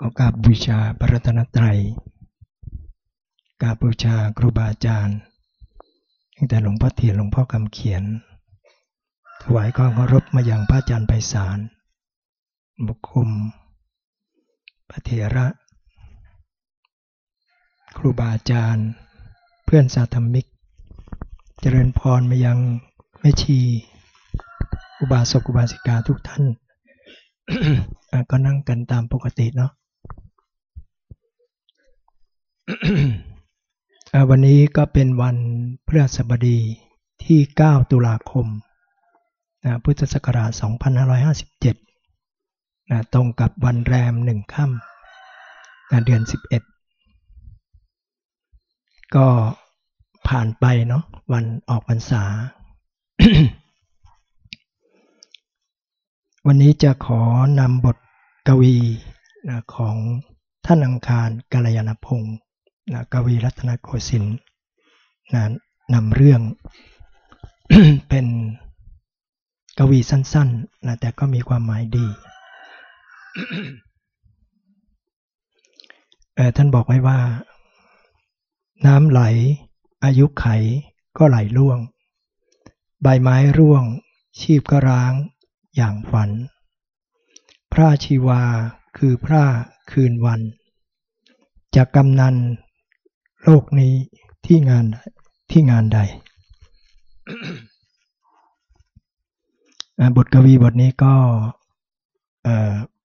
ก็กราบบูชาพระรัตนตรัยกราบบูชาครูบาอาจารย์ตั้งแต่หลวงพ่อเทียนหลวงพ่อคำเขียน ถวายความเคารพมาอย่างพระอาจารย์ไพศาลบุคคลพระเถระ ครูบาอาจารย์ เพื่อนสาธมิก เจริญพรมายังแม่ชี อุบาสกอุบาสิกาทุกท่าน ก็นั่งกันตามปกติเนาะ วันนี้ก็เป็นวันพฤหัสบดีที่ 9 ตุลาคมนะพุทธศักราช 2557นะตรงกับวันแรมหนึ่งค่ำนะเดือน 11 ก็ผ่านไปเนาะวันออกพรรษา วันนี้จะขอนำบทกวีนะของท่านอังคารกาลยานพงศ์ นะกวีรัตนโกสินทร์นะนำเรื่องเป็นกวีสั้นๆนะแต่ก็มีความหมายดี ท่านบอกไว้ว่า น้ำไหล อายุไขก็ไหลล่วง ใบไม้ร่วง ชีพก็ร้างอย่างฝัน พระชีวาคือพระคืนวันจากกำนัน โลกนี้ที่งานที่งานใด บทกวีบทนี้ก็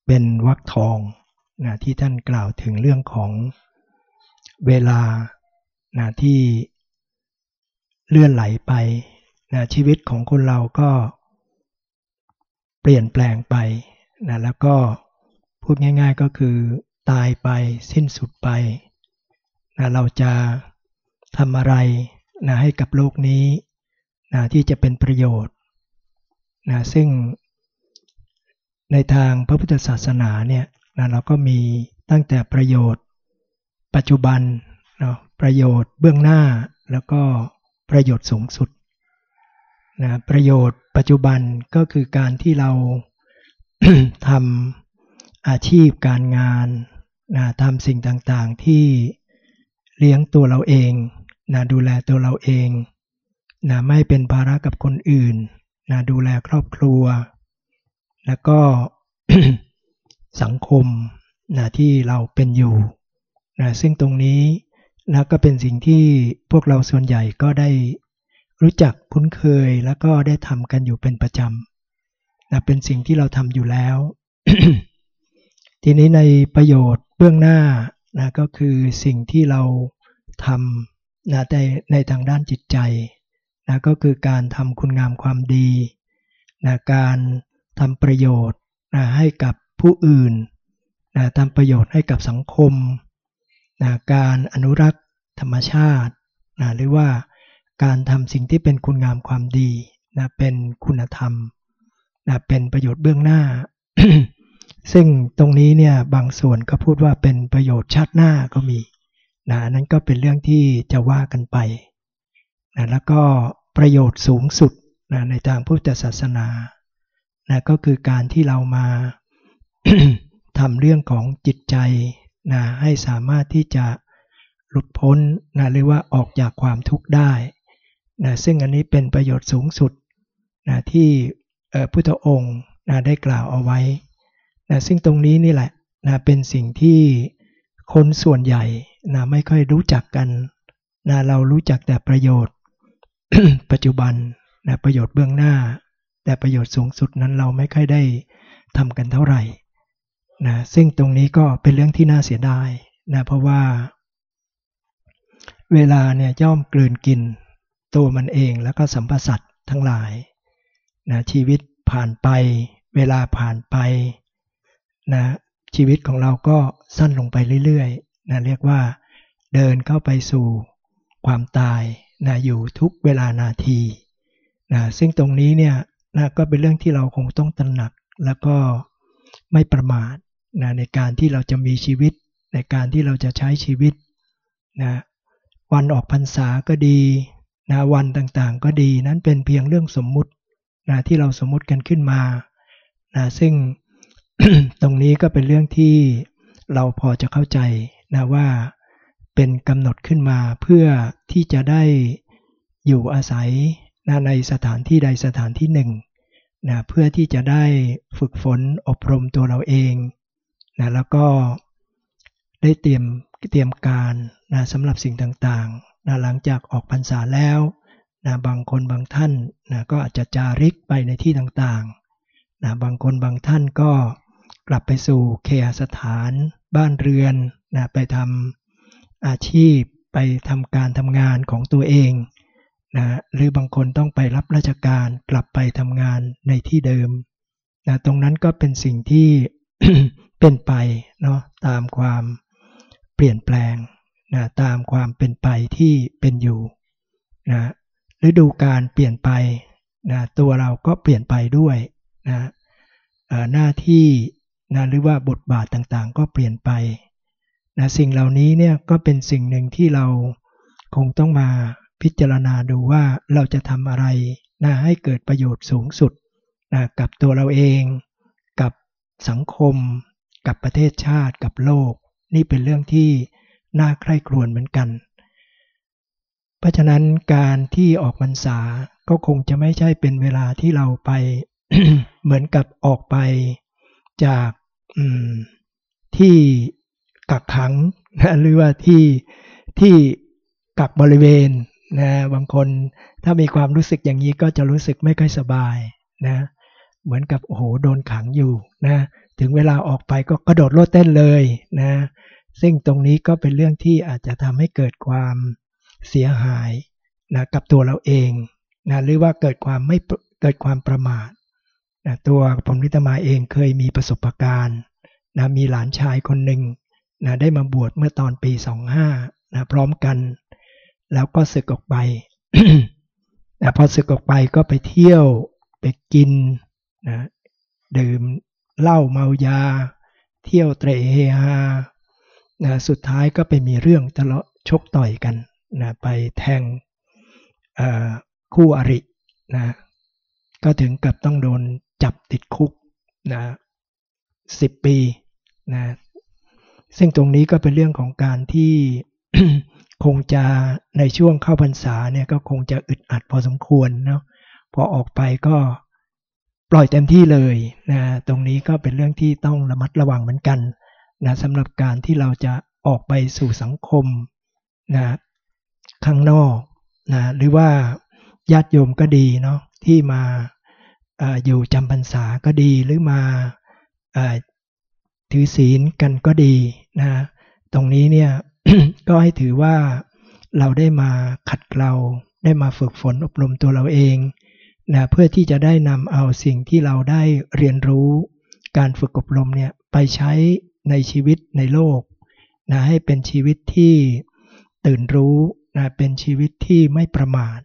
เป็นวักทองนะที่ท่านกล่าวถึงเรื่องของเวลานะที่เลื่อนไหลไปนะชีวิตของคนเราก็เปลี่ยนแปลงไปนะแล้วก็พูดง่าย ๆก็คือตายไปสิ้นสุดไป นะเราจะทำอะไรนะให้กับโลกนี้นะที่จะเป็นประโยชน์นะซึ่งในทางพระพุทธศาสนาเนี่ยนะเราก็มีตั้งแต่ประโยชน์ ปัจจุบันเนาะประโยชน์เบื้องหน้าแล้วก็ประโยชน์สูงสุดนะประโยชน์ปัจจุบันก็คือการที่เราทำอาชีพการงานนะทำสิ่งต่างๆที่ เลี้ยงตัวเราเองนะดูแลตัวเราเองนะไม่เป็นภาระกับคนอื่นนะดูแลครอบครัว แล้วก็สังคมนะที่เราเป็นอยู่นะซึ่งตรงนี้นะก็เป็นสิ่งที่พวกเราส่วนใหญ่ก็ได้รู้จักคุ้นเคยแล้วก็ได้ทำกันอยู่เป็นประจำนะเป็นสิ่งที่เราทำอยู่แล้ว ทีนี้ในประโยชน์เบื้องหน้า นะก็คือสิ่งที่เราทำนะในในทางด้านจิตใจนะก็คือการทำคุณงามความดีนะการทำประโยชน์นะให้กับผู้อื่นนะทำประโยชน์ให้กับสังคมนะการอนุรักษ์ธรรมชาตินะหรือว่าการทำสิ่งที่เป็นคุณงามความดีนะเป็นคุณธรรมนะเป็นประโยชน์เบื้องหน้า ซึ่งตรงนี้เนี่ยบางส่วนก็พูดว่าเป็นประโยชน์ชาติหน้าก็มีนะนั้นก็เป็นเรื่องที่จะว่ากันไปนะแล้วก็ประโยชน์สูงสุดนะในทางพุทธศาสนานะก็คือการที่เรามาทำเรื่องของจิตใจนะให้สามารถที่จะหลุดพ้นนะหรือว่าออกจากความทุกข์ได้นะซึ่งอันนี้เป็นประโยชน์สูงสุดนะที่พุทธองค์นะได้กล่าวเอาไว้ นะซึ่งตรงนี้นี่แหละนะเป็นสิ่งที่คนส่วนใหญ่นะไม่ค่อยรู้จักกันนะเรารู้จักแต่ประโยชน์ ปัจจุบันนะประโยชน์เบื้องหน้า แต่ประโยชน์สูงสุดนั้นเราไม่ค่อยได้ทำกันเท่าไหร่นะซึ่งตรงนี้ก็เป็นเรื่องที่น่าเสียดายนะเพราะว่า เวลาเนี่ยย่อมกลืนกินตัวมันเองแล้วก็สัมปสัตทั้งหลายนะชีวิตผ่านไป เวลาผ่านไป นะชีวิตของเราก็สั้นลงไปเรื่อยๆนะเรียกว่า เดินเข้าไปสู่ความตายนะอยู่ทุกเวลานาทีนะซึ่งตรงนี้เนี่ยนะก็เป็นเรื่องที่เราคงต้องตระหนักแล้วก็ไม่ประมาทนะในการที่เราจะมีชีวิตในการที่เราจะใช้ชีวิตนะวันออกพรรษาก็ดีนะวันต่างๆก็ดีนั้นเป็นเพียงเรื่องสมมุตินะที่เราสมมุติกันขึ้นมานะซึ่ง ตรงนี้ก็เป็นเรื่องที่เราพอจะเข้าใจนะว่าเป็นกำหนดขึ้นมาเพื่อที่จะได้อยู่อาศัยนะในสถานที่ใดสถานที่หนึ่งนะเพื่อที่จะได้ฝึกฝนอบรมตัวเราเองนะแล้วก็ได้เตรียมเตรียมการนะสำหรับสิ่งต่างๆนะหลังจากออกพรรษาแล้วนะบางคนบางท่านนะก็อาจจะจาริกไปในที่ต่างๆนะบางคนบางท่านก็ กลับไปสู่เคหสถานบ้านเรือนนะไปทำอาชีพไปทำการทำงานของตัวเองนะหรือบางคนต้องไปรับราชการกลับไปทำงานในที่เดิมนะตรงนั้นก็เป็นสิ่งที่ เป็นไปเนาะตามความเปลี่ยนแปลงนะตามความเป็นไปที่เป็นอยู่นะฤดูการเปลี่ยนไปนะตัวเราก็เปลี่ยนไปด้วยนะหน้าที่ นะหรือว่าบทบาทต่างๆ ก็เปลี่ยนไปนะสิ่งเหล่านี้เนี่ยก็เป็นสิ่งหนึ่งที่เราคงต้องมาพิจารณาดูว่าเราจะทำอะไรนะให้เกิดประโยชน์สูงสุดนะกับตัวเราเอง กับสังคม กับประเทศชาติ กับโลก นี่เป็นเรื่องที่น่าใคร่ครวญเหมือนกัน เพราะฉะนั้นการที่ออกพรรษาก็คงจะไม่ใช่เป็นเวลาที่เราไปเหมือนกับออกไปจาก ที่กักขังนะหรือว่าที่ที่กักบริเวณนะบางคนถ้ามีความรู้สึกอย่างนี้ก็จะรู้สึกไม่ค่อยสบายนะเหมือนกับโอ้โหโดนขังอยู่นะถึงเวลาออกไปก็กระโดดโลดเต้นเลยนะซึ่งตรงนี้ก็เป็นเรื่องที่อาจจะทำให้เกิดความเสียหายนะกับตัวเราเองนะหรือว่าเกิดความไม่เกิดความประมาท นะตัวผมนิตมาเองเคยมีประสบการณ์นะมีหลานชายคนหนึ่งนะได้มาบวชเมื่อตอนปี 25นะพร้อมกัน แล้วก็ศึกออกไปนะพอศึกออกไปก็ไปเที่ยวไปกินนะดื่มเหล้าเมายา เที่ยวเตะเฮฮานะสุดท้ายก็ไปมีเรื่องทะเลาะชกต่อยกันนะไปแทงคู่อรินะก็ถึงกับต้องโดน จับติดคุกนะสิบปีนะซึ่งตรงนี้ก็เป็นเรื่องของการที่คงจะในช่วงเข้าพรรษาเนี่ยก็คงจะอึดอัดพอสมควรเนาะพอออกไปก็ปล่อยเต็มที่เลยนะตรงนี้ก็เป็นเรื่องที่ต้องระมัดระวังเหมือนกันนะสำหรับการที่เราจะออกไปสู่สังคมนะข้างนอกนะหรือว่าญาติโยมก็ดีเนาะที่มา อยู่จำพรรษาก็ดีหรือมาถือศีลกันก็ดีนะตรงนี้เนี่ยก็ให้ถือว่าเราได้มาขัดเกลาได้มาฝึกฝนอบรมตัวเราเองนะเพื่อที่จะได้นำเอาสิ่งที่เราได้เรียนรู้การฝึกอบรมเนี่ยไปใช้ในชีวิตในโลกนะให้เป็นชีวิตที่ตื่นรู้นะเป็นชีวิตที่ไม่ประมาท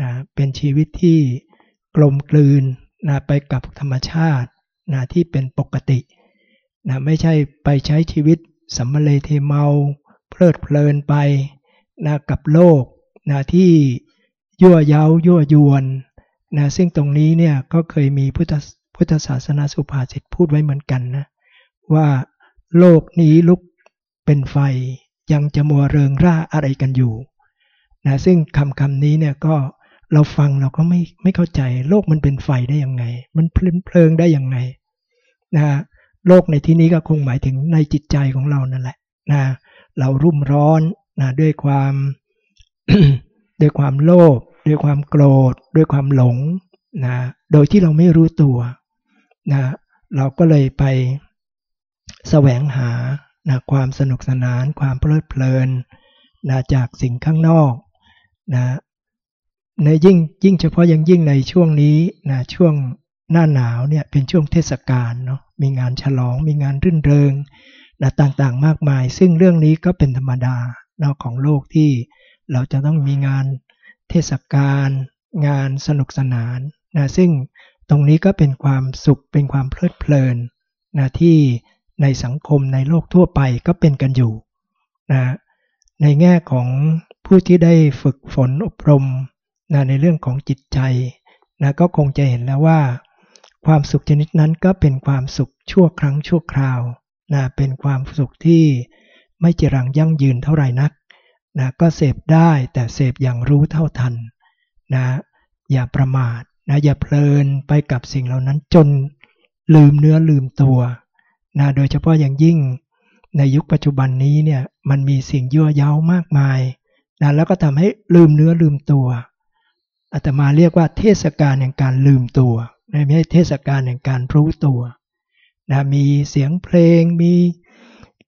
นะเป็นชีวิตที่กลมกลืน นะไปกับธรรมชาตินะที่เป็นปกตินะไม่ใช่ไปใช้ชีวิตสัมมเลเทเมา เพลิดเพลินไปนะกับโลกนะที่ยั่วเย้ายั่วยวนนะซึ่งตรงนี้เนี่ยก็เคยมีพุทธพุทธศาสนาสุภาษิตพูดไว้เหมือนกันนะว่าโลกนี้ลุกเป็นไฟยังจะมัวเริงร่าอะไรกันอยู่นะซึ่งคำคำนี้เนี่ยก็ เราฟังเราก็ไม่ไม่เข้าใจ โลกมันเป็นไฟได้ยังไง มันเพลินเพลิงได้ยังไงนะโลกในที่นี้ก็คงหมายถึงในจิตใจของเรานั่นแหละนะเรารุ่มร้อนนะด้วยความด้วยความโลภด้วยความโกรธ ด้วยความหลงนะโดยที่เราไม่รู้ตัวนะเราก็เลยไปแสวงหานะความสนุกสนาน ความเพลิดเพลินนะจากสิ่งข้างนอกนะ ในยิ่งยิ่งเฉพาะยังยิ่งในช่วงนี้นะช่วงหน้าหนาวเนี่ยเป็นช่วงเทศกาลเนาะมีงานฉลองมีงานรื่นเริงนะต่างๆมากมาย ซึ่งเรื่องนี้ก็เป็นธรรมดาเนาะของโลกที่เราจะต้องมีงานเทศกาลงานสนุกสนานนะซึ่งตรงนี้ก็เป็นความสุขเป็นความเพลิดเพลินนะที่ในสังคมในโลกทั่วไปก็เป็นกันอยู่นะในแง่ของผู้ที่ได้ฝึกฝนอบรม นะในเรื่องของจิตใจนะก็คงจะเห็นแล้วว่า ความสุขชนิดนั้นก็เป็นความสุขชั่วครั้งชั่วคราวนะเป็นความสุขที่ไม่จรังยั่งยืนเท่าไหร่นักนะก็เสพได้แต่เสพอย่างรู้เท่าทันนะอย่าประมาทนะอย่าเพลินไปกับสิ่งเหล่านั้นจนลืมเนื้อลืมตัวนะโดยเฉพาะอย่างยิ่งในยุคปัจจุบันนี้เนี่ยมันมีสิ่งยั่วเย้ามากมายนะแล้วก็ทำให้ลืมเนื้อลืมตัว อาตมาเรียกว่าเทศกาลแห่งการลืมตัวไม่ใช่เทศกาลแห่งการรู้ตัวนะมีเสียงเพลง มี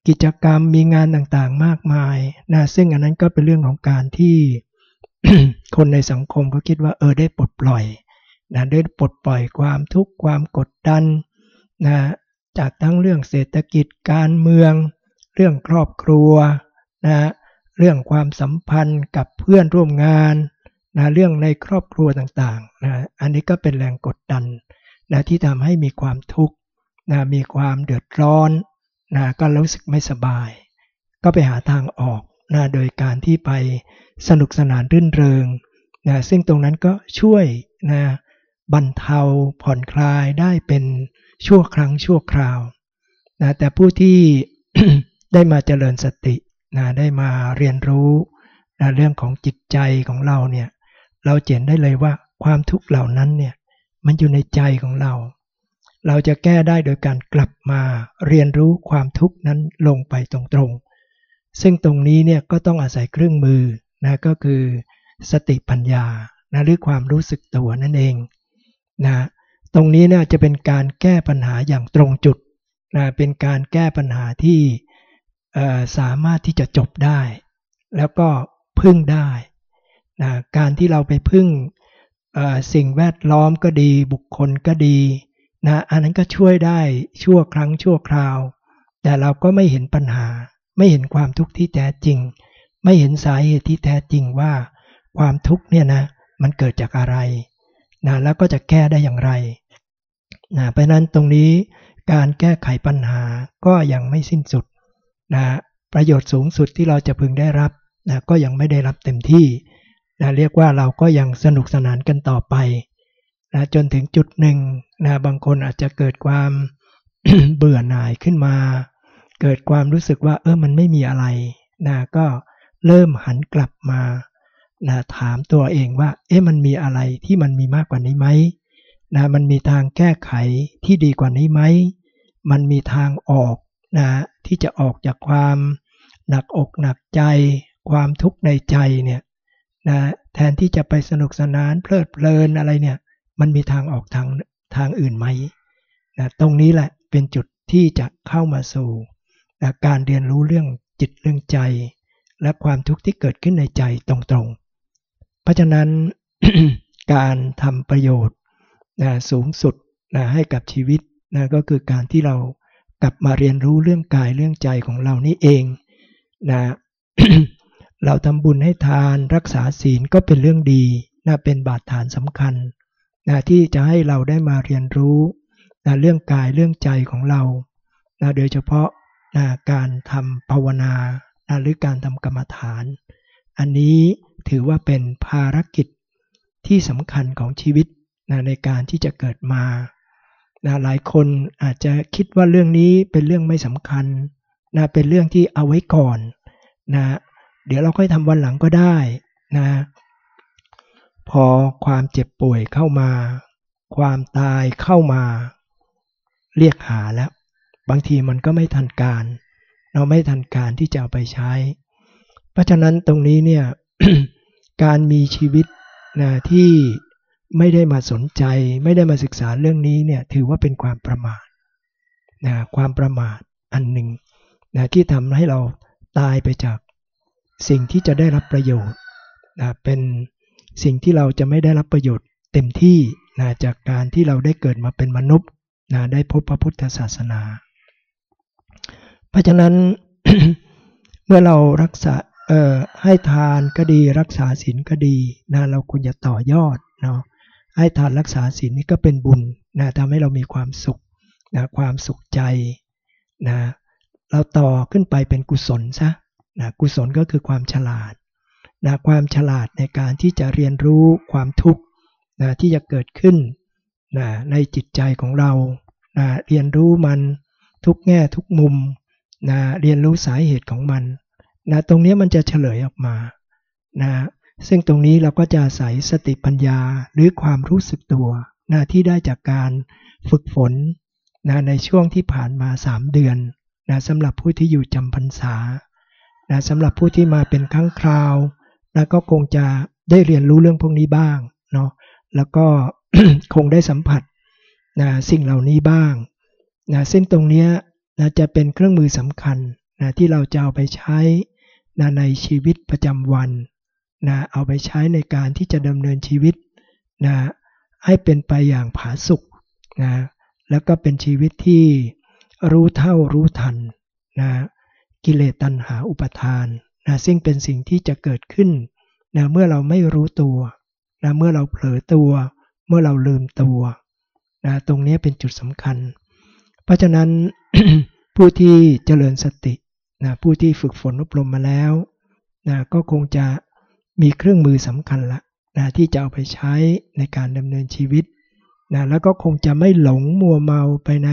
กิจกรรมมีงานต่างๆมากมายนะซึ่งอันนั้นก็เป็นเรื่องของการที่คนในสังคมก็คิดว่าเออได้ปลดปล่อยนะได้ปลดปล่อยความทุกข์ความกดดันนะจากทั้งเรื่องเศรษฐกิจการเมือง เรื่องครอบครัวนะเรื่องความสัมพันธ์กับเพื่อนร่วมงาน นะเรื่องในครอบครัวต่างๆนะอันนี้ก็เป็นแรงกดดันนะที่ทำให้มีความทุกข์นะมีความเดือดร้อนนะก็รู้สึกไม่สบาย ก็ไปหาทางออกนะโดยการที่ไปสนุกสนานรื่นเริงนะซึ่งตรงนั้นก็ช่วยนะบรรเทาผ่อนคลายได้เป็นชั่วครั้งชั่วคราวนะแต่ผู้ที่ได้มาเจริญสตินะได้มาเรียนรู้นะเรื่องของจิตใจของเราเนี่ย เราเห็นได้เลยว่าความทุกข์เหล่านั้นเนี่ยมันอยู่ในใจของเรา เราจะแก้ได้โดยการกลับมาเรียนรู้ความทุกข์นั้นลงไปตรงๆ ซึ่งตรงนี้เนี่ยก็ต้องอาศัยเครื่องมือนะก็คือสติปัญญานะหรือความรู้สึกตัวนั่นเองนะตรงนี้เนี่ยจะเป็นการแก้ปัญหาอย่างตรงจุดนะเป็นการแก้ปัญหาที่สามารถที่จะจบได้ แล้วก็พึ่งได้ นะการที่เราไปพึ่งสิ่งแวดล้อมก็ดีบุคคลก็ดีนะอันนั้นก็ช่วยได้ชั่วครั้งชั่วคราว แต่เราก็ไม่เห็นปัญหา ไม่เห็นความทุกข์ที่แท้จริง ไม่เห็นสาเหตุที่แท้จริงว่า ความทุกข์เนี่ยนะมันเกิดจากอะไรนะแล้วก็จะแก้ได้อย่างไรนะเพราะนั้นตรงนี้การแก้ไขปัญหาก็ยังไม่สิ้นสุดนะประโยชน์สูงสุดที่เราจะพึงได้รับนะก็ยังไม่ได้รับเต็มที่ นะเรียกว่าเราก็ยังสนุกสนานกันต่อไปนะจนถึงจุดหนึ่งนะบางคนอาจจะเกิดความเบื่อหน่ายขึ้นมา เกิดความรู้สึกว่าเออมันไม่มีอะไรนะก็เริ่มหันกลับมานะถามตัวเองว่า เอ๊ะมันมีอะไรที่มันมีมากกว่านี้ไหมนะมันมีทางแก้ไขที่ดีกว่านี้ไหม มันมีทางออกนะที่จะออกจากความหนักอกหนักใจ ความทุกข์ในใจเนี่ย นะแทนที่จะไปสนุกสนานเพลิดเพลินอะไรเนี่ย มันมีทางออกทางทางอื่นไหมนะตรงนี้แหละเป็นจุดที่จะเข้ามาสู่นะการเรียนรู้เรื่องจิตเรื่องใจ และความทุกข์ที่เกิดขึ้นในใจตรงๆ เพราะฉะนั้นการทำประโยชน์นะสูงสุดนะให้กับชีวิตนะก็คือการที่เรากลับมาเรียนรู้เรื่องกายเรื่องใจของเรานี่เองนะ เราทำบุญให้ทานรักษาศีลก็เป็นเรื่องดีนะเป็นบาดฐานสำคัญนะที่จะให้เราได้มาเรียนรู้นะเรื่องกายเรื่องใจของเรานะโดยเฉพาะนะการทำภาวนานะหรือการทำกรรมฐาน อันนี้ถือว่าเป็นภารกิจที่สำคัญของชีวิตนะในการที่จะเกิดมานะหลายคนอาจจะคิดว่าเรื่องนี้เป็นเรื่องไม่สำคัญนะเป็นเรื่องที่เอาไว้ก่อนนะ เดี๋ยวเราค่อยทำวันหลังก็ได้นะ พอความเจ็บป่วยเข้ามา ความตายเข้ามา เรียกหาแล้ว บางทีมันก็ไม่ทันการ เราไม่ทันการที่จะเอาไปใช้ เพราะฉะนั้นตรงนี้เนี่ยการมีชีวิตนะที่ไม่ได้มาสนใจ ไม่ได้มาศึกษาเรื่องนี้เนี่ยถือว่าเป็นความประมาทนะความประมาทอันหนึ่งนะที่ทำให้เราตายไปจาก สิ่งที่จะได้รับประโยชน์นะเป็นสิ่งที่เราจะไม่ได้รับประโยชน์เต็มที่นะจากการที่เราได้เกิดมาเป็นมนุษย์นะได้พบพระพุทธศาสนา เพราะฉะนั้นเมื่อเรารักษาให้ทานก็ดีรักษาศีลก็ดีนะเราควรจะต่อยอดเนาะให้ทานรักษาศีลนี่ก็เป็นบุญนะทำให้เรามีความสุขนะความสุขใจนะเราต่อขึ้นไปเป็นกุศลซะ นะกุศลก็คือความฉลาดนะความฉลาดในการที่จะเรียนรู้ความทุกข์นะที่จะเกิดขึ้นนะในจิตใจของเรานะเรียนรู้มันทุกแง่ทุกมุมนะเรียนรู้สาเหตุของมันนะตรงนี้มันจะเฉลยออกมานะซึ่งตรงนี้เราก็จะอาศัยสติปัญญาหรือความรู้สึกตัวนะที่ได้จากการฝึกฝนนะในช่วงที่ผ่านมา 3 เดือนนะสำหรับผู้ที่อยู่จำพรรษา นะสำหรับผู้ที่มาเป็นครั้งคราวนะก็คงจะได้เรียนรู้เรื่องพวกนี้บ้างเนาะแล้วก็คงได้สัมผัสนะสิ่งเหล่านี้บ้างนะซึ่งตรงนี้นะจะเป็นเครื่องมือสำคัญนะที่เราจะเอาไปใช้นะในชีวิตประจำวันนะเอาไปใช้ในการที่จะดำเนินชีวิตนะให้เป็นไปอย่างผาสุกนะแล้วก็เป็นชีวิตที่รู้เท่ารู้ทันนะ กิเลสตัณหาอุปทานนะซึ่งเป็นสิ่งที่จะเกิดขึ้นนะเมื่อเราไม่รู้ตัวนะเมื่อเราเผลอตัว เมื่อเราลืมตัวนะตรงนี้เป็นจุดสำคัญ เพราะฉะนั้นผู้ที่เจริญสตินะผู้ที่ฝึกฝนอบรมมาแล้วนะก็คงจะมีเครื่องมือสำคัญละนะที่จะเอาไปใช้ในการดำเนินชีวิตนะแล้วก็คงจะไม่หลงมัวเมาไปใน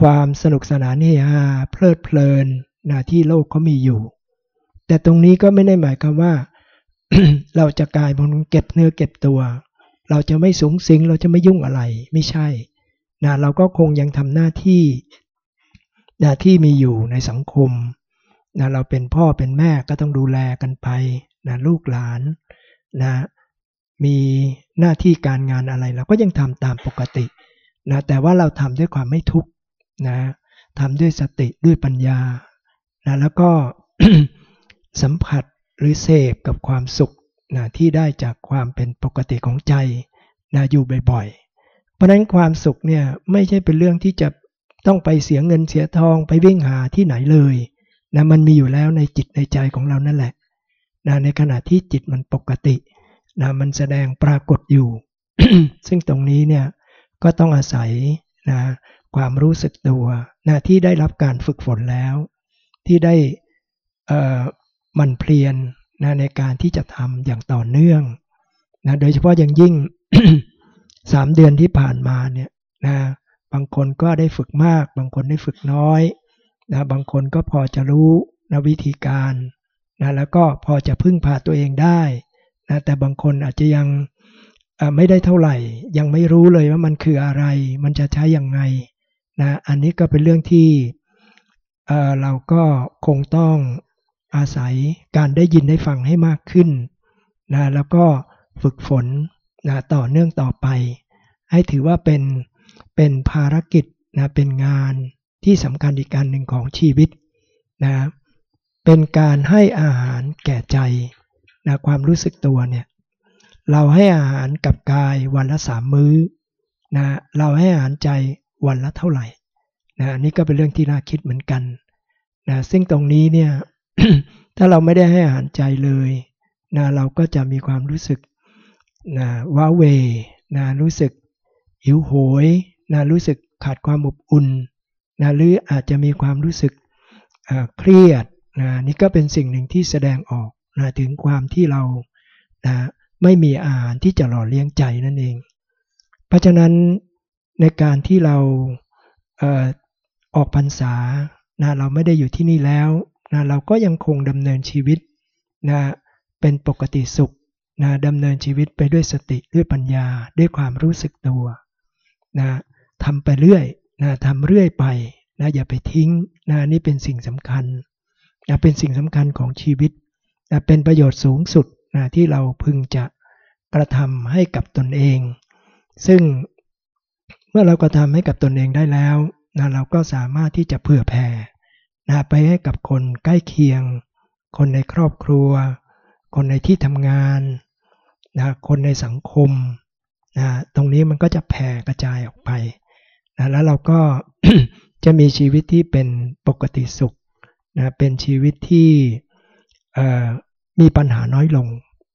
ความสนุกสนานเฮฮาเพลิดเพลินนะที่โลกเขามีอยู่ แต่ตรงนี้ก็ไม่ได้หมายความว่า เราจะกลายเป็นเก็บเนื้อเก็บตัว เราจะไม่สูงสิงเราจะไม่ยุ่งอะไรไม่ใช่นะเราก็คงยังทำหน้าที่นะที่มีอยู่ในสังคมนะเราเป็นพ่อเป็นแม่ก็ต้องดูแลกันไปนะลูกหลานนะมีหน้าที่การงานอะไรเราก็ยังทำตามปกตินะแต่ว่าเราทำด้วยความไม่ทุกข์ นะทำด้วยสติด้วยปัญญานะแล้วก็สัมผัสหรือเสพกับความสุขนะที่ได้จากความเป็นปกติของใจนะอยู่บ่อยๆ เพราะนั้นความสุขเนี่ยไม่ใช่เป็นเรื่องที่จะต้องไปเสียเงินเสียทองไปวิ่งหาที่ไหนเลยนะมันมีอยู่แล้วในจิตในใจของเรานั่นแหละนะในขณะที่จิตมันปกตินะมันแสดงปรากฏอยู่ ซึ่งตรงนี้เนี่ยก็ต้องอาศัยนะ ความรู้สึกตัวนะที่ได้รับการฝึกฝนแล้ว ที่ได้มันเพลียนนะในการที่จะทำอย่างต่อเนื่องนะโดยเฉพาะอย่างยิ่งสามเดือนที่ผ่านมาเนี่ยนะบางคนก็ได้ฝึกมาก บางคนได้ฝึกน้อยนะบางคนก็พอจะรู้นะวิธีการนะแล้วก็พอจะพึ่งพาตัวเองได้นะแต่บางคนอาจจะยังไม่ได้เท่าไหร่ ยังไม่รู้เลยว่ามันคืออะไร มันจะใช้อย่างไง นะอันนี้ก็เป็นเรื่องที่เราก็คงต้องอาศัยการได้ยินได้ฟังให้มากขึ้นนะแล้วก็ฝึกฝนนะต่อเนื่องต่อไป ให้ถือว่าเป็นเป็นภารกิจนะเป็นงานที่สำคัญอีกการหนึ่งของชีวิตนะเป็นการให้อาหารแก่ใจนะความรู้สึกตัวเนี่ยเราให้อาหารกับกายวันละสามมื้อนะเราให้อาหารใจ วันละเท่าไหร่นะนี่ก็เป็นเรื่องที่น่าคิดเหมือนกันนะซึ่งตรงนี้เนี่ยถ้าเราไม่ได้ให้อาหารใจเลยนะเราก็จะมีความรู้สึกนะว้าเวนะรู้สึกหิวโหยนะรู้สึกขาดความอบอุ่นนะหรืออาจจะมีความรู้สึกเครียดนะนี่ก็เป็นสิ่งหนึ่งที่แสดงออกนะถึงความที่เรานะไม่มีอาหารที่จะหล่อเลี้ยงใจนั่นเอง เพราะฉะนั้น ในการที่เราเออออกพรรษานะเราไม่ได้อยู่ที่นี่แล้วนะเราก็ยังคงดำเนินชีวิตนะเป็นปกติสุขนะดำเนินชีวิตไปด้วยสติด้วยปัญญาด้วยความรู้สึกตัวนะทำไปเรื่อยนะทำเรื่อยไปนะอย่าไปทิ้งนะนี่เป็นสิ่งสำคัญนะเป็นสิ่งสำคัญของชีวิตนะเป็นประโยชน์สูงสุดนะที่เราพึงจะกระทำให้กับตนเอง ซึ่ง เมื่อเรากระทำให้กับตนเองได้แล้วนะเราก็สามารถที่จะเผื่อแผ่นะไปให้กับคนใกล้เคียง คนในครอบครัว คนในที่ทำงานนะคนในสังคมนะตรงนี้มันก็จะแผ่กระจายออกไปนะแล้วเราก็จะมีชีวิตที่เป็นปกติสุขนะเป็นชีวิตที่มีปัญหาน้อยลง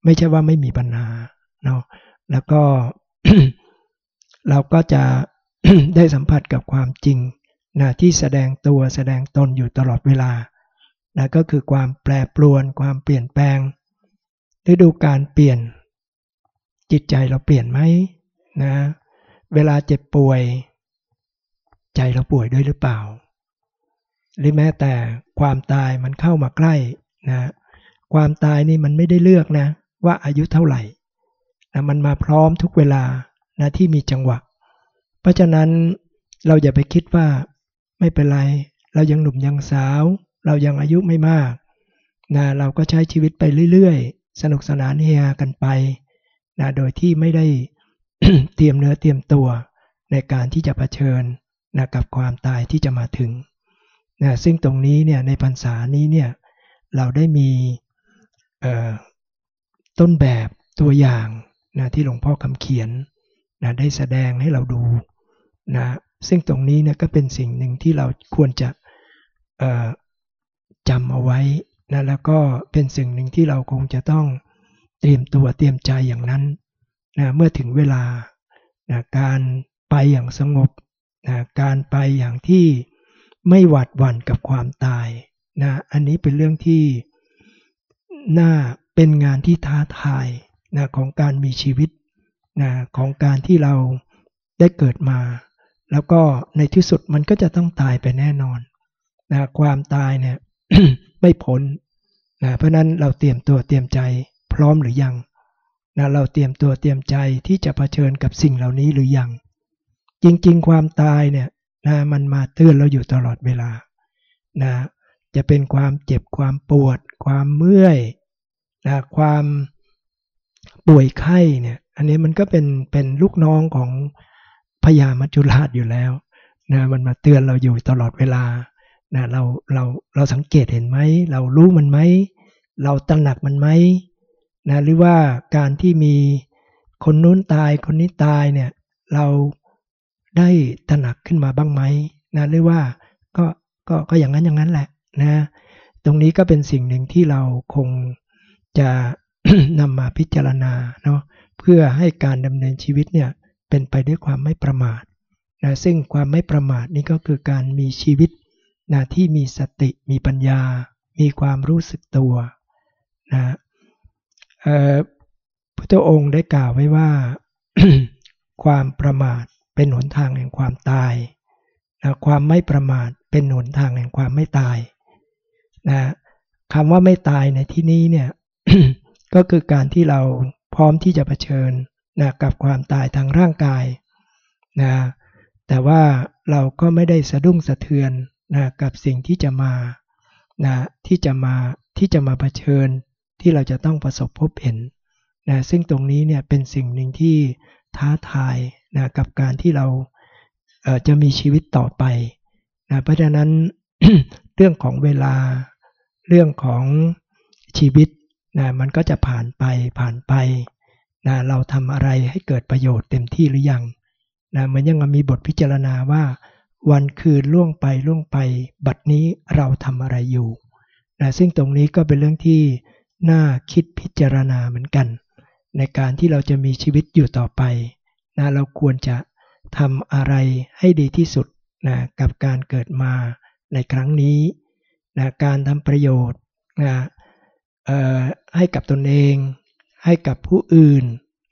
ไม่ใช่ว่าไม่มีปัญหาเนาะแล้วก็ เราก็จะได้สัมผัสกับความจริงนะที่แสดงตัวแสดงตนอยู่ตลอดเวลานะก็คือความแปรปรวน ความเปลี่ยนแปลงฤดูการเปลี่ยน จิตใจเราเปลี่ยนไหมนะเวลาเจ็บป่วย ใจเราป่วยด้วยหรือเปล่า หรือแม้แต่ความตายมันเข้ามาใกล้นะความตายนี่มันไม่ได้เลือกนะ ว่าอายุเท่าไหร่นะมันมาพร้อมทุกเวลา นะที่มีจังหวะ เพราะฉะนั้นเราอย่าไปคิดว่าไม่เป็นไร เรายังหนุ่มยังสาว เรายังอายุไม่มากนะเราก็ใช้ชีวิตไปเรื่อยๆ สนุกสนานเฮฮากันไปนะโดยที่ไม่ได้เตรียมเนื้อเตรียมตัวในการที่จะะเผชิญนะกับความตายที่จะมาถึงนะซึ่งตรงนี้เนี่ยในพรรษานี้เนี่ยเราได้มีต้นแบบตัวอย่างนะที่หลวงพ่อคำเขียน นะได้แสดงให้เราดูนะซึ่งตรงนี้นี่ยก็เป็นสิ่งหนึ่งที่เราควรจะจำเอาไว้นะแล้วก็เป็นสิ่งหนึ่งที่เราคงจะต้องเตรียมตัวเตรียมใจอย่างนั้นนะเมื่อถึงเวลานะการไปอย่างสงบนะการไปอย่างที่ไม่หวาดหวั่นกับความตายนะอันนี้เป็นเรื่องที่น่าเป็นงานที่ท้าทายนะของการมีชีวิต นะของการที่เราได้เกิดมา แล้วก็ในที่สุดมันก็จะต้องตายไปแน่นอนนะความตายเนี่ยไม่พ้นนะเพราะนั้นเราเตรียมตัวเตรียมใจพร้อมหรือยังนะเราเตรียมตัวเตรียมใจที่จะะเผชิญกับสิ่งเหล่านี้หรือยัง จริงๆ ความตายเนี่ยนะมันมาเตือนเราอยู่ตลอดเวลานะจะเป็นความเจ็บความปวด ความเมื่อยนะความ ป่วยไข้เนี่ย อันนี้มันก็เป็นเป็นลูกน้องของพญามัจจุราชอยู่แล้วนะมันมาเตือนเราอยู่ตลอดเวลานะเราเราเราสังเกตเห็นไหม เรารู้มันไหม เราตระหนักมันไหมนะหรือว่าการที่มีคนนู้นตายคนนี้ตายเนี่ย เราได้ตระหนักขึ้นมาบ้างไหมนะหรือว่าก็ก็ก็อย่างนั้นอย่างนั้นแหละนะ ตรงนี้ก็เป็นสิ่งหนึ่งที่เราคงจะ นำมาพิจารณาเนาะเพื่อให้การดำเนินชีวิตเนี่ยเป็นไปด้วยความไม่ประมาทนะซึ่งความไม่ประมาทนี่ก็คือการมีชีวิตนะที่มีสติมีปัญญา มีความรู้สึกตัวนะพระเจ้าองค์ได้กล่าวไว้ว่าความประมาทเป็นหนทางแห่งความตายนะความไม่ประมาทเป็นหนทางแห่งความไม่ตายนะคำว่าไม่ตายในที่นี้เนี่ย ก็คือการที่เราพร้อมที่จะะเผชิญนะกับความตายทางร่างกายนะแต่ว่าเราก็ไม่ได้สะดุ้งสะเทือนนะกับสิ่งที่จะมานะที่จะมาที่จะมาเผชิญที่เราจะต้องประสบพบเห็นนะซึ่งตรงนี้เนี่ยเป็นสิ่งหนึ่งที่ท้าทายนะกับการที่เราเจะมีชีวิตต่อไปนะเพราะฉะนั้นเรื่องของเวลาเรื่องของชีวิต นะมันก็จะผ่านไปผ่านไปนะเราทำอะไรให้เกิดประโยชน์เต็มที่หรือยังนะมันยังมีบทพิจารณาว่า วันคืนล่วงไปล่วงไป บัดนี้เราทำอะไรอยู่นะซึ่งตรงนี้ก็เป็นเรื่องที่น่าคิดพิจารณาเหมือนกัน ในการที่เราจะมีชีวิตอยู่ต่อไปนะเราควรจะทำอะไรให้ดีที่สุดนะกับการเกิดมาในครั้งนี้นะการทำประโยชน์นะ ให้กับตนเอง ให้กับผู้อื่น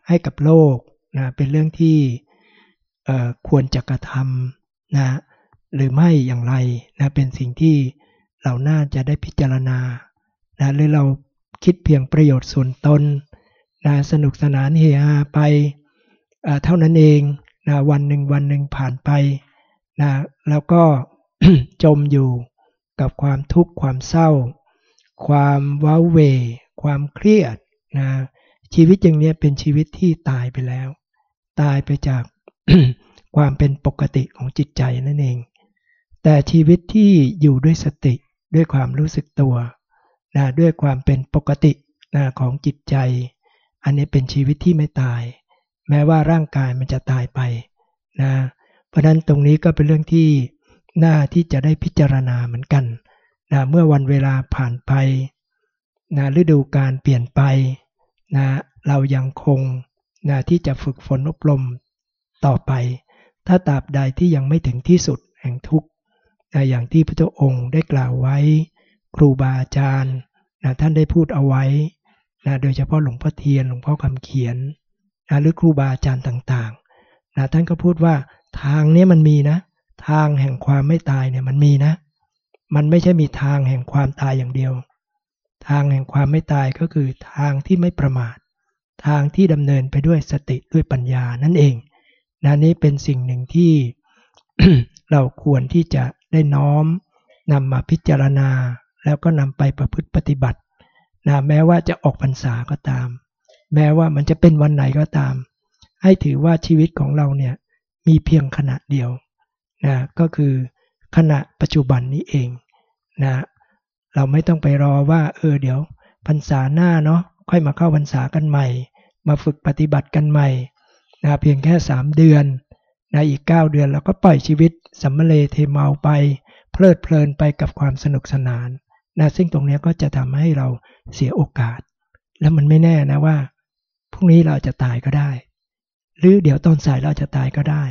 ให้กับโลกนะเป็นเรื่องที่ควรจะกระทำนะหรือไม่อย่างไรนะเป็นสิ่งที่เราน่าจะได้พิจารณานะหรือเราคิดเพียงประโยชน์ส่วนตนนะสนุกสนานเฮฮาไปเท่านั้นเองนะวันหนึ่งวันหนึ่งผ่านไปนะแล้วก็จมอยู่กับความทุกข์ความเศร้า ความว้าเว ความเครียดนะชีวิตอย่างนี้เป็นชีวิตที่ตายไปแล้ว ตายไปจากความเป็นปกติของจิตใจนั่นเอง แต่ชีวิตที่อยู่ด้วยสติด้วยความรู้สึกตัวนะด้วยความเป็นปกตินะของจิตใจ อันนี้เป็นชีวิตที่ไม่ตาย แม้ว่าร่างกายมันจะตายไปนะเพราะนั้นตรงนี้ก็เป็นเรื่องที่น่าที่จะได้พิจารณาเหมือนกัน นะเมื่อวันเวลาผ่านไปนะฤดูการเปลี่ยนไปนะเรายังคงนะที่จะฝึกฝนอบรมต่อไป ถ้าตราบใดที่ยังไม่ถึงที่สุดแห่งทุกข์นะอย่างที่พระเจ้าองค์ได้กล่าวไว้ ครูบาอาจารย์นะท่านได้พูดเอาไว้นะโดยเฉพาะหลวงพ่อเทียนหลวงพ่อคำเขียนนะหรือครูบาอาจารย์ต่างๆนะท่านก็พูดว่าทางนี้มันมีนะ ทางแห่งความไม่ตายเนี่ยมันมีนะ มันไม่ใช่มีทางแห่งความตายอย่างเดียว ทางแห่งความไม่ตายก็คือทางที่ไม่ประมาท ทางที่ดำเนินไปด้วยสติด้วยปัญญานั่นเองนะนี้เป็นสิ่งหนึ่งที่เราควรที่จะได้น้อมนำมาพิจารณา แล้วก็นำไปประพฤติปฏิบัตินะแม้ว่าจะออกพรรษาก็ตาม แม้ว่ามันจะเป็นวันไหนก็ตาม ให้ถือว่าชีวิตของเราเนี่ยมีเพียงขณะเดียวนะก็คือ ขณะปัจจุบันนี้เองนะเราไม่ต้องไปรอว่าเออเดี๋ยวพรรษาหน้าเนาะค่อยมาเข้าพรรษากันใหม่ มาฝึกปฏิบัติกันใหม่นะเพียงแค่ 3 เดือนนะอีก 9 เดือนเราก็ปล่อยชีวิตสัมมเลเทเมาไป เพลิดเพลินไปกับความสนุกสนานนะซึ่งตรงนี้ก็จะทำให้เราเสียโอกาส แล้วมันไม่แน่นะว่าพรุ่งนี้เราจะตายก็ได้ หรือเดี๋ยวตอนสายเราจะตายก็ได้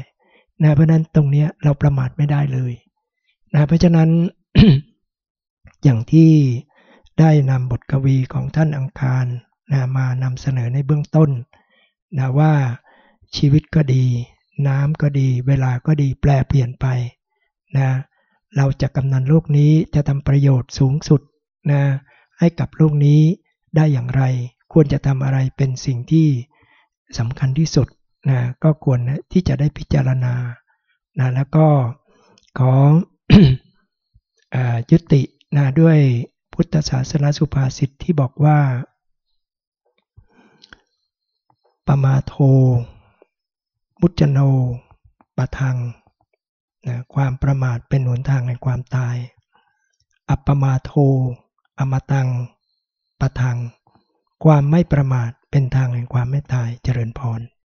นะเพราะนั้นตรงนี้เราประมาทไม่ได้เลย นะเพราะฉะนั้นอย่างที่ได้นำบทกวีของท่านอังคารนะมานำเสนอในเบื้องต้นนะว่าชีวิตก็ดี น้ำก็ดี เวลาก็ดีแปลเปลี่ยนไปนะเราจะกำนันโลกนี้จะทำประโยชน์สูงสุดนะให้กับโลกนี้ได้อย่างไร ควรจะทำอะไรเป็นสิ่งที่สำคัญที่สุดนะก็ควรที่จะได้พิจารณานะแล้วก็ขออ ยุตินะด้วยพุทธศาสนาสุภาษิตที่บอกว่า ปมาโท มุจโนปะทังนะความประมาทเป็นหนทางแห่งความตาย อัปปมาโท อมตังปะทัง ความไม่ประมาทเป็นทางแห่งความไม่ตายเจริญพร